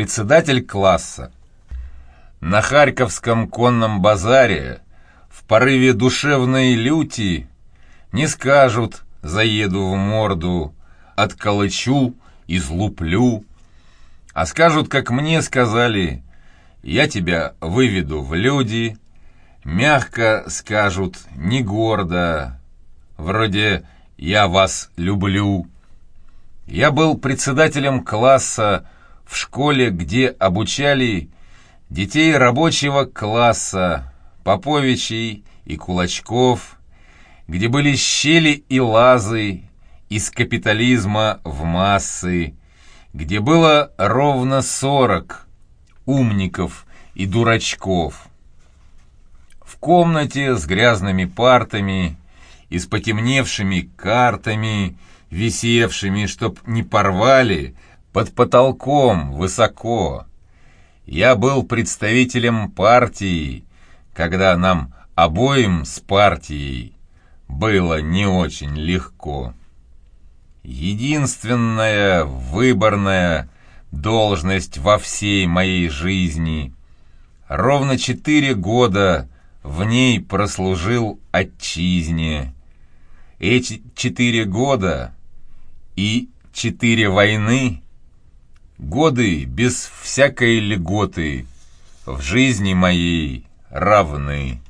Председатель класса. На Харьковском конном базаре в порыве душевной люти не скажут «заеду в морду», «отколычу», «излуплю», а скажут, как мне сказали «я тебя выведу в люди», мягко скажут, не гордо, вроде «я вас люблю». Я был председателем класса в школе, где обучали детей рабочего класса, Поповичей и Кулачков, где были щели и лазы из капитализма в массы, где было ровно сорок умников и дурачков. В комнате с грязными партами и с потемневшими картами, висевшими, чтоб не порвали, под потолком, высоко. Я был представителем партии, когда нам обоим с партией было не очень легко. Единственная выборная должность во всей моей жизни. Ровно четыре года в ней прослужил отчизне. Эти четыре года и четыре войны Годы без всякой льготы в жизни моей равны.